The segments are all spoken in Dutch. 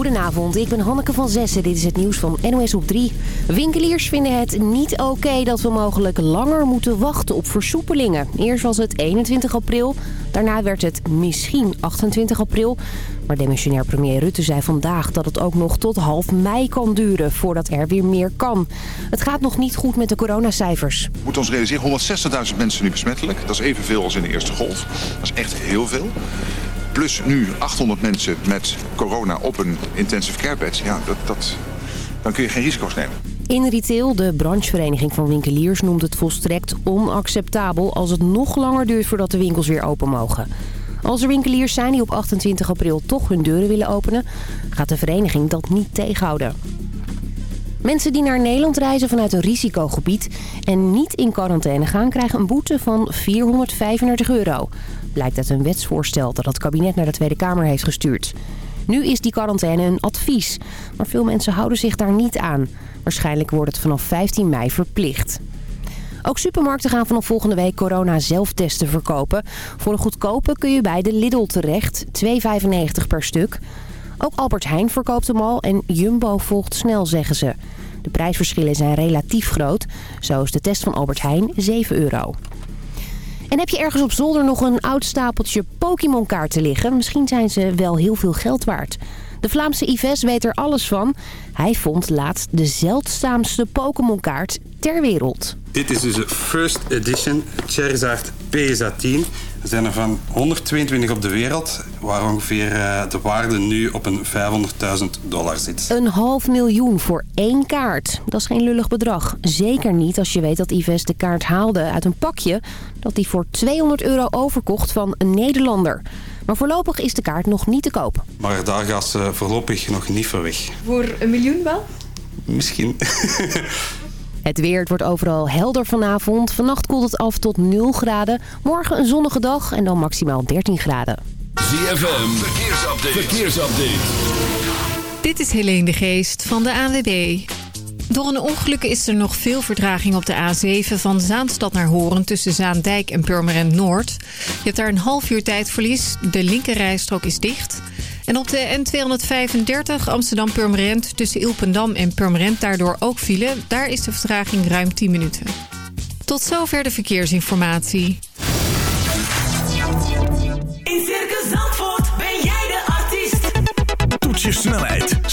Goedenavond, ik ben Hanneke van Zessen. Dit is het nieuws van NOS op 3. Winkeliers vinden het niet oké dat we mogelijk langer moeten wachten op versoepelingen. Eerst was het 21 april, daarna werd het misschien 28 april. Maar demissionair premier Rutte zei vandaag dat het ook nog tot half mei kan duren voordat er weer meer kan. Het gaat nog niet goed met de coronacijfers. We moeten ons realiseren, 160.000 mensen nu besmettelijk. Dat is evenveel als in de eerste golf. Dat is echt heel veel. Plus nu 800 mensen met corona op een intensive care bed. Ja, dat, dat, dan kun je geen risico's nemen. In retail, de branchevereniging van winkeliers, noemt het volstrekt onacceptabel... als het nog langer duurt voordat de winkels weer open mogen. Als er winkeliers zijn die op 28 april toch hun deuren willen openen... gaat de vereniging dat niet tegenhouden. Mensen die naar Nederland reizen vanuit een risicogebied en niet in quarantaine gaan... krijgen een boete van 435 euro. Blijkt uit een wetsvoorstel dat het kabinet naar de Tweede Kamer heeft gestuurd. Nu is die quarantaine een advies, maar veel mensen houden zich daar niet aan. Waarschijnlijk wordt het vanaf 15 mei verplicht. Ook supermarkten gaan vanaf volgende week corona-zelftesten verkopen. Voor een goedkope kun je bij de Lidl terecht, 2,95 per stuk. Ook Albert Heijn verkoopt hem al en Jumbo volgt snel, zeggen ze. De prijsverschillen zijn relatief groot. Zo is de test van Albert Heijn 7 euro. En heb je ergens op zolder nog een oud stapeltje Pokémon-kaarten liggen? Misschien zijn ze wel heel veel geld waard. De Vlaamse Yves weet er alles van. Hij vond laatst de zeldzaamste Pokémon-kaart ter wereld. Dit is dus de first edition Charizard PSA 10. Er zijn er van 122 op de wereld, waar ongeveer eh, de waarde nu op een 500.000 dollar zit. Een half miljoen voor één kaart. Dat is geen lullig bedrag. Zeker niet als je weet dat Yves de kaart haalde uit een pakje... dat hij voor 200 euro overkocht van een Nederlander. Maar voorlopig is de kaart nog niet te koop. Maar daar gaat ze voorlopig nog niet voor weg. Voor een miljoen wel? Misschien. Het weer, het wordt overal helder vanavond. Vannacht koelt het af tot 0 graden. Morgen een zonnige dag en dan maximaal 13 graden. ZFM, verkeersupdate. verkeersupdate. Dit is Helene de Geest van de ANWB. Door een ongeluk is er nog veel vertraging op de A7 van Zaanstad naar Horen... tussen Zaandijk en Purmerend Noord. Je hebt daar een half uur tijdverlies. De linkerrijstrook is dicht... En op de N235 Amsterdam-Purmerend tussen Ilpendam en Purmerend daardoor ook file. Daar is de vertraging ruim 10 minuten. Tot zover de verkeersinformatie.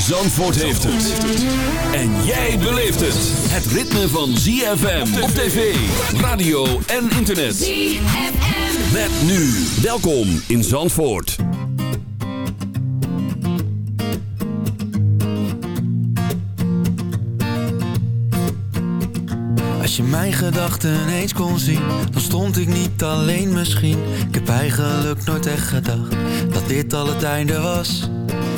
Zandvoort heeft het. En jij beleeft het. Het ritme van ZFM op tv, radio en internet. ZFM. Met nu. Welkom in Zandvoort. Als je mijn gedachten eens kon zien, dan stond ik niet alleen misschien. Ik heb eigenlijk nooit echt gedacht dat dit al het einde was.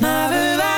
Maar we waren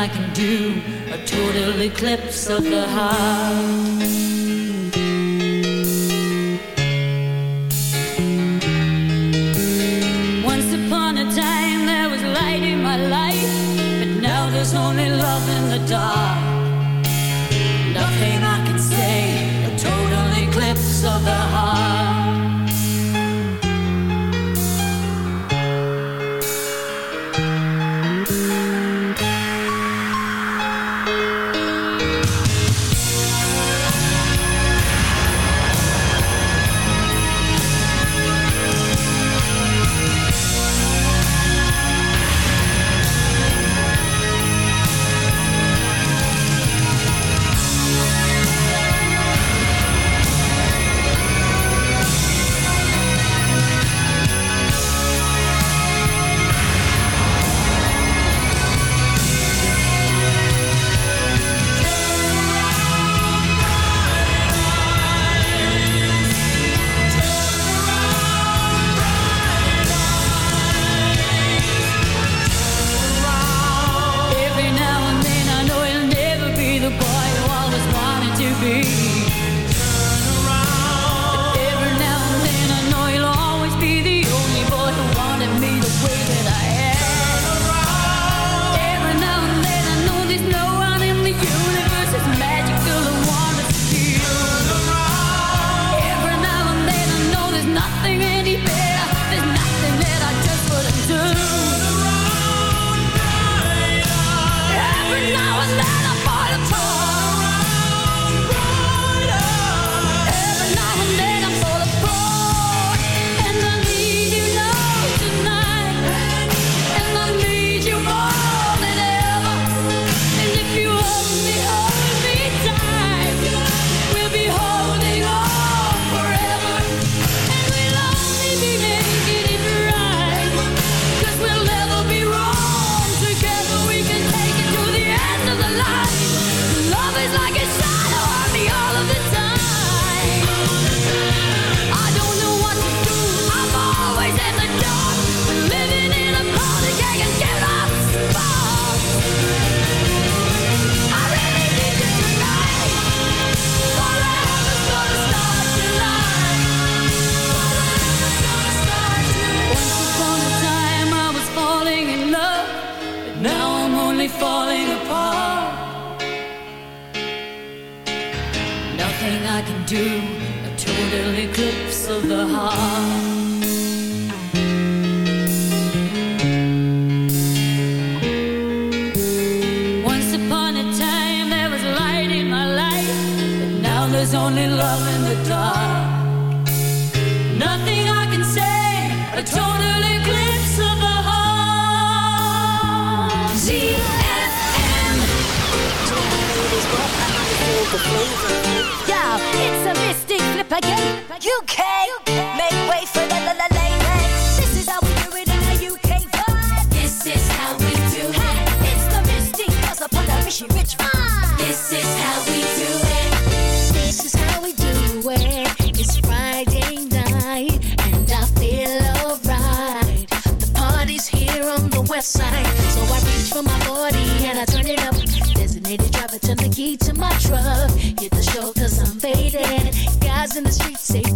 I can do. A total eclipse of the heart.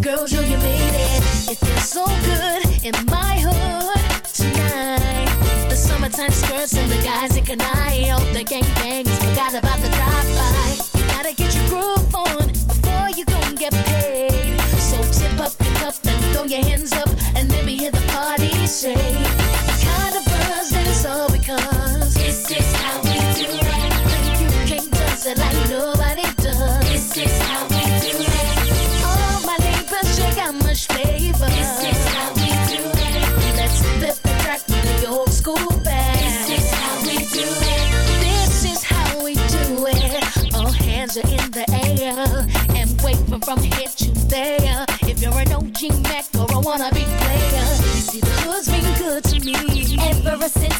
Girls, yo, you made it. It feels so good in my hood tonight. The summertime skirts and the guys in Canai, oh, the gang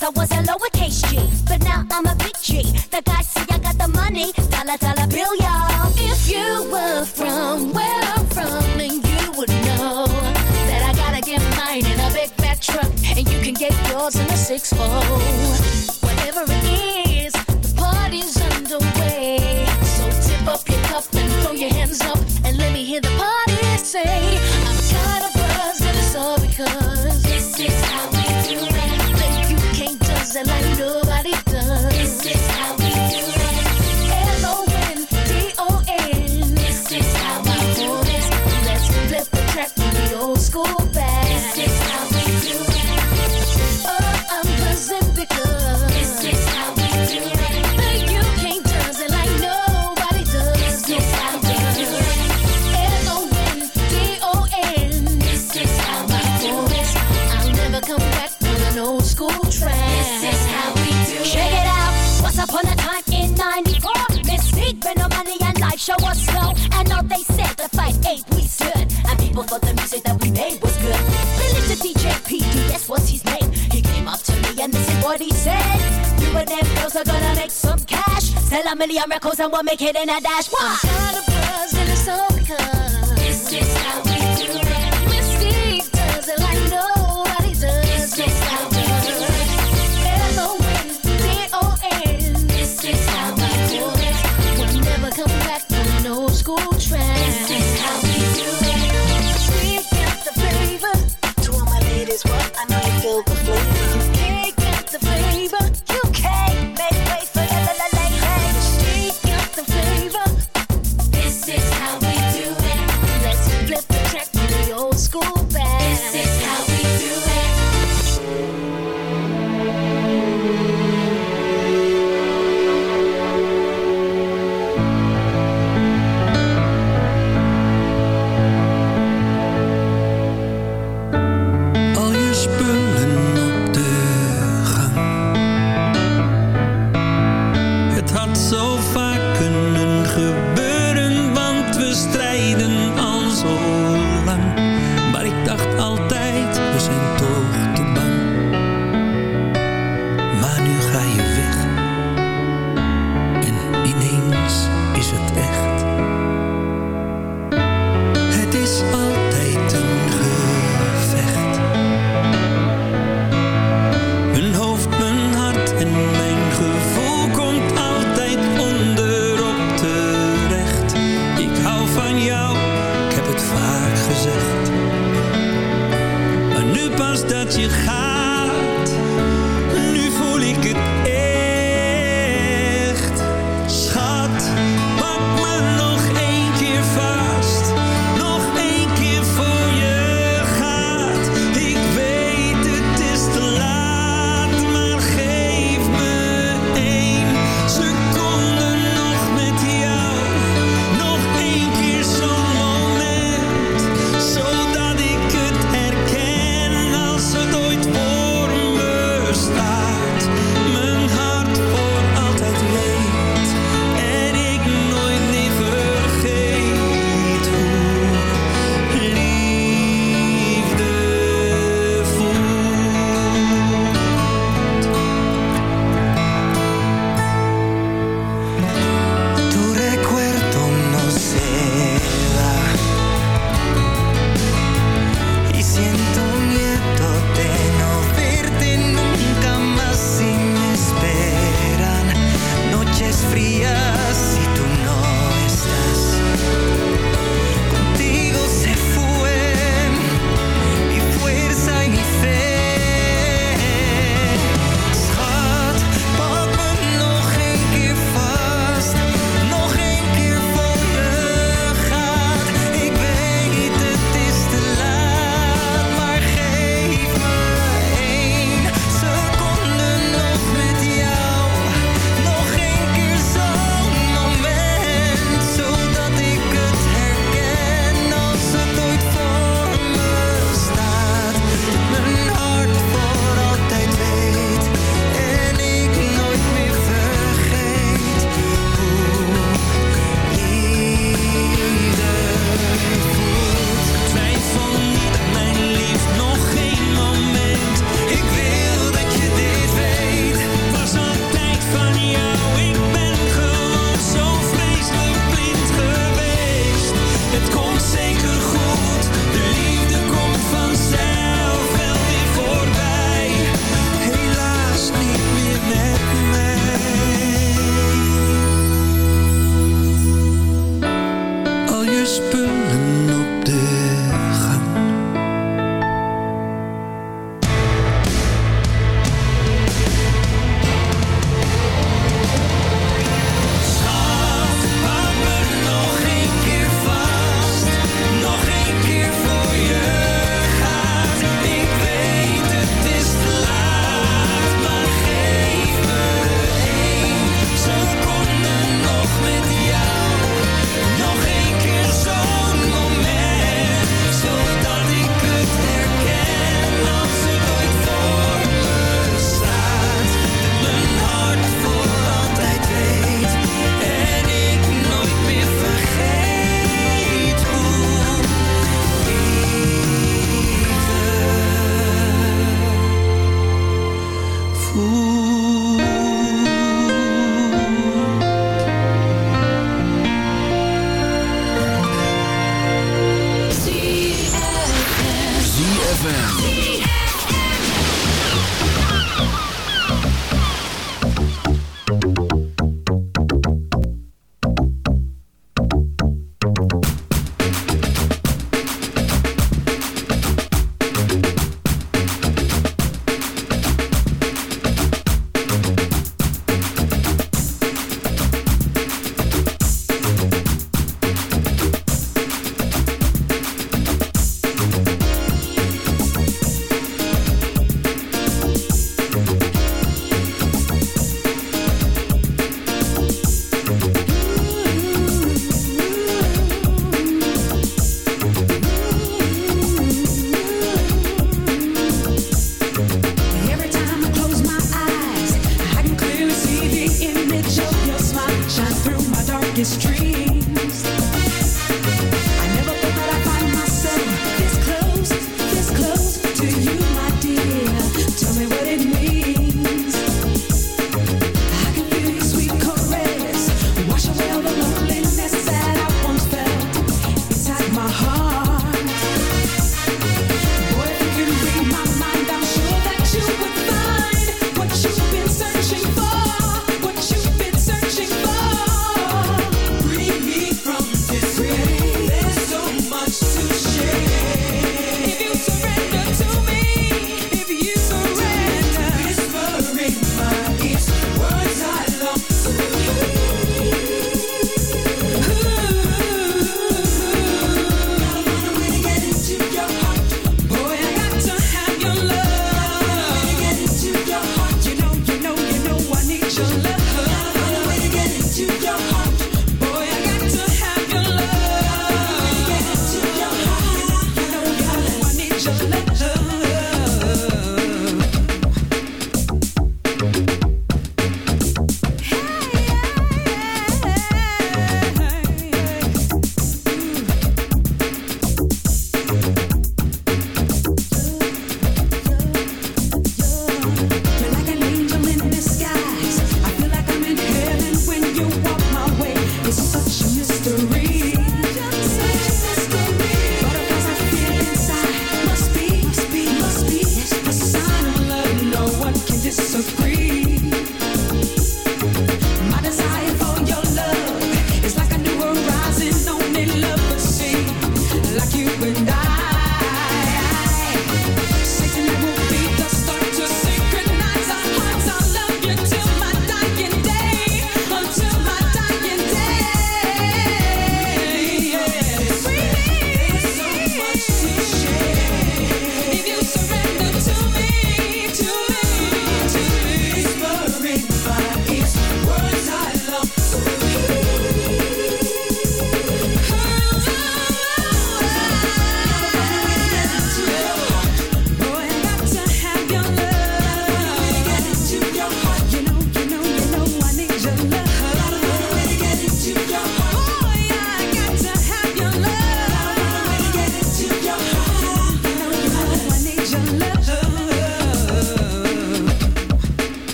Cause I was a lowercase g, but now I'm a big G. The guys say I got the money, dollar dollar bill, y'all. If you were from where I'm from, then you would know that I gotta get mine in a big fat truck, and you can get yours in a six fold. Whatever it is, the party's underway. So tip up your cup and throw your hands up, and let me hear the party say, I'm kinda buzzed, and it's all because. lives and life. what he said. You and them girls are gonna make some cash. Sell a million records and we'll make it in a dash. What? I'm buzz in the all this is how ZFM.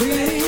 free.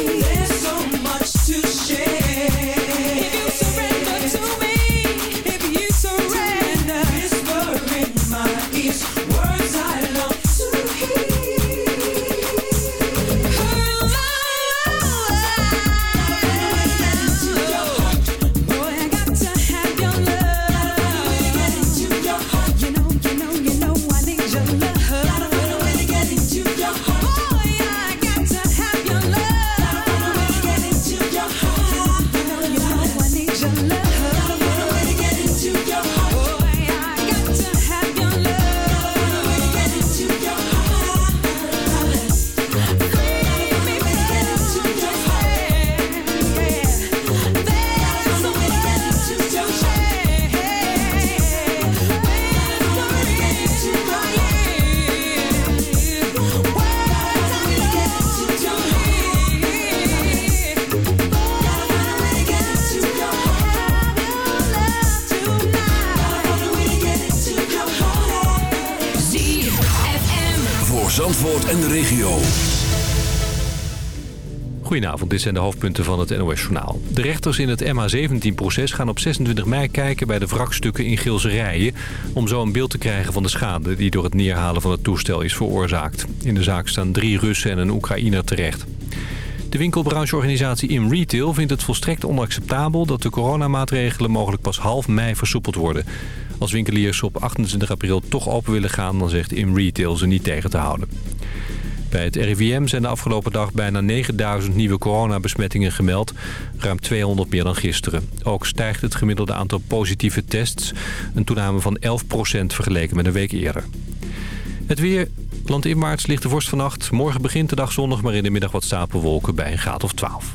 Goedenavond, dit zijn de hoofdpunten van het NOS-journaal. De rechters in het MH17-proces gaan op 26 mei kijken bij de wrakstukken in Gilserijen... om zo een beeld te krijgen van de schade die door het neerhalen van het toestel is veroorzaakt. In de zaak staan drie Russen en een Oekraïner terecht. De winkelbrancheorganisatie In Retail vindt het volstrekt onacceptabel... dat de coronamaatregelen mogelijk pas half mei versoepeld worden. Als winkeliers op 28 april toch open willen gaan... dan zegt In Retail ze niet tegen te houden. Bij het RIVM zijn de afgelopen dag bijna 9000 nieuwe coronabesmettingen gemeld. Ruim 200 meer dan gisteren. Ook stijgt het gemiddelde aantal positieve tests. Een toename van 11% vergeleken met een week eerder. Het weer. Landinwaarts ligt de vorst vannacht. Morgen begint de dag zonnig, maar in de middag wat stapelwolken bij een graad of 12.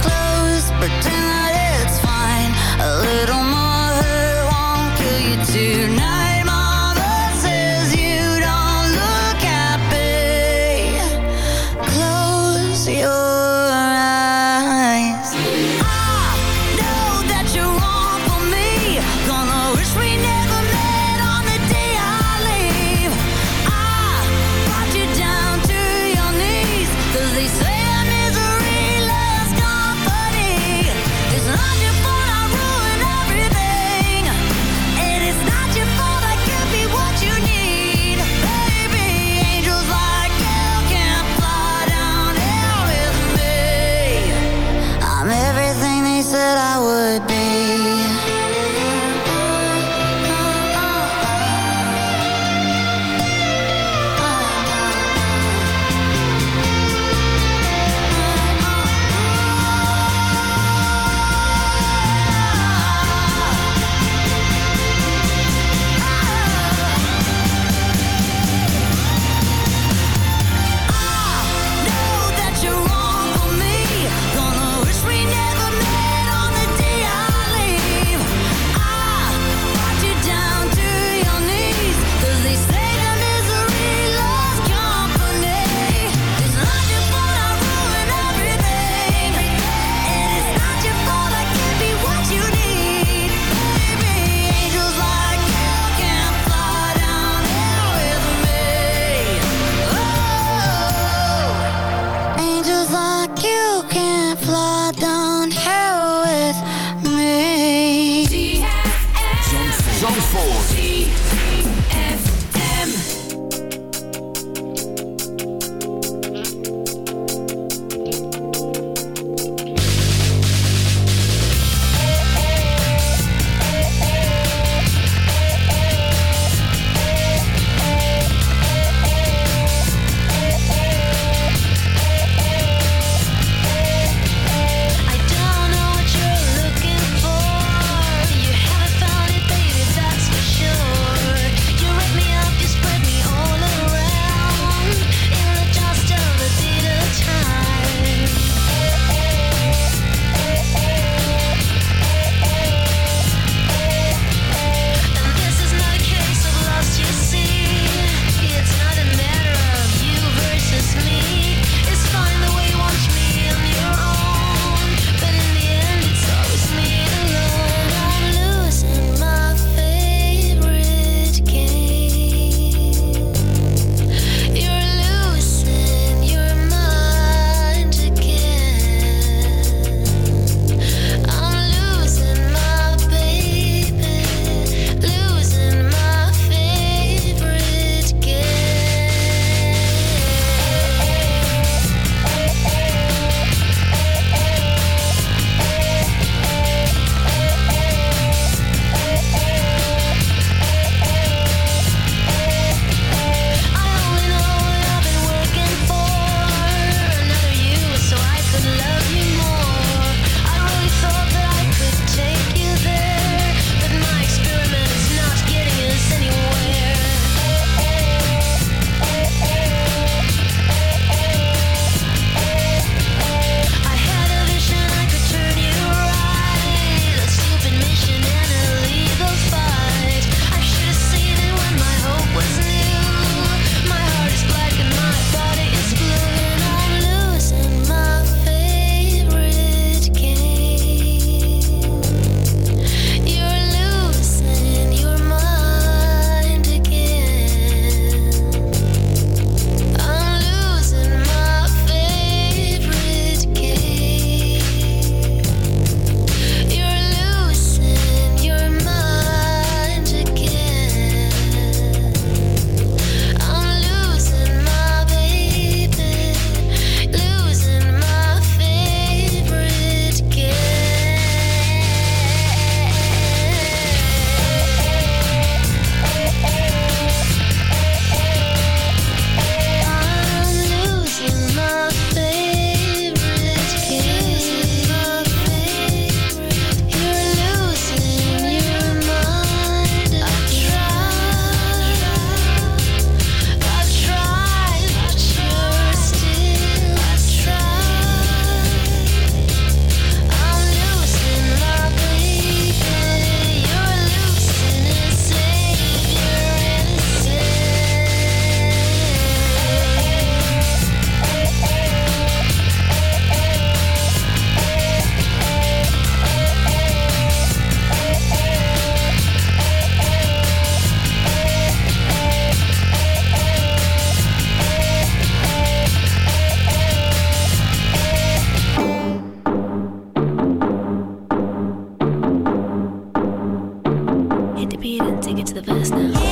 close, but Get to the past now.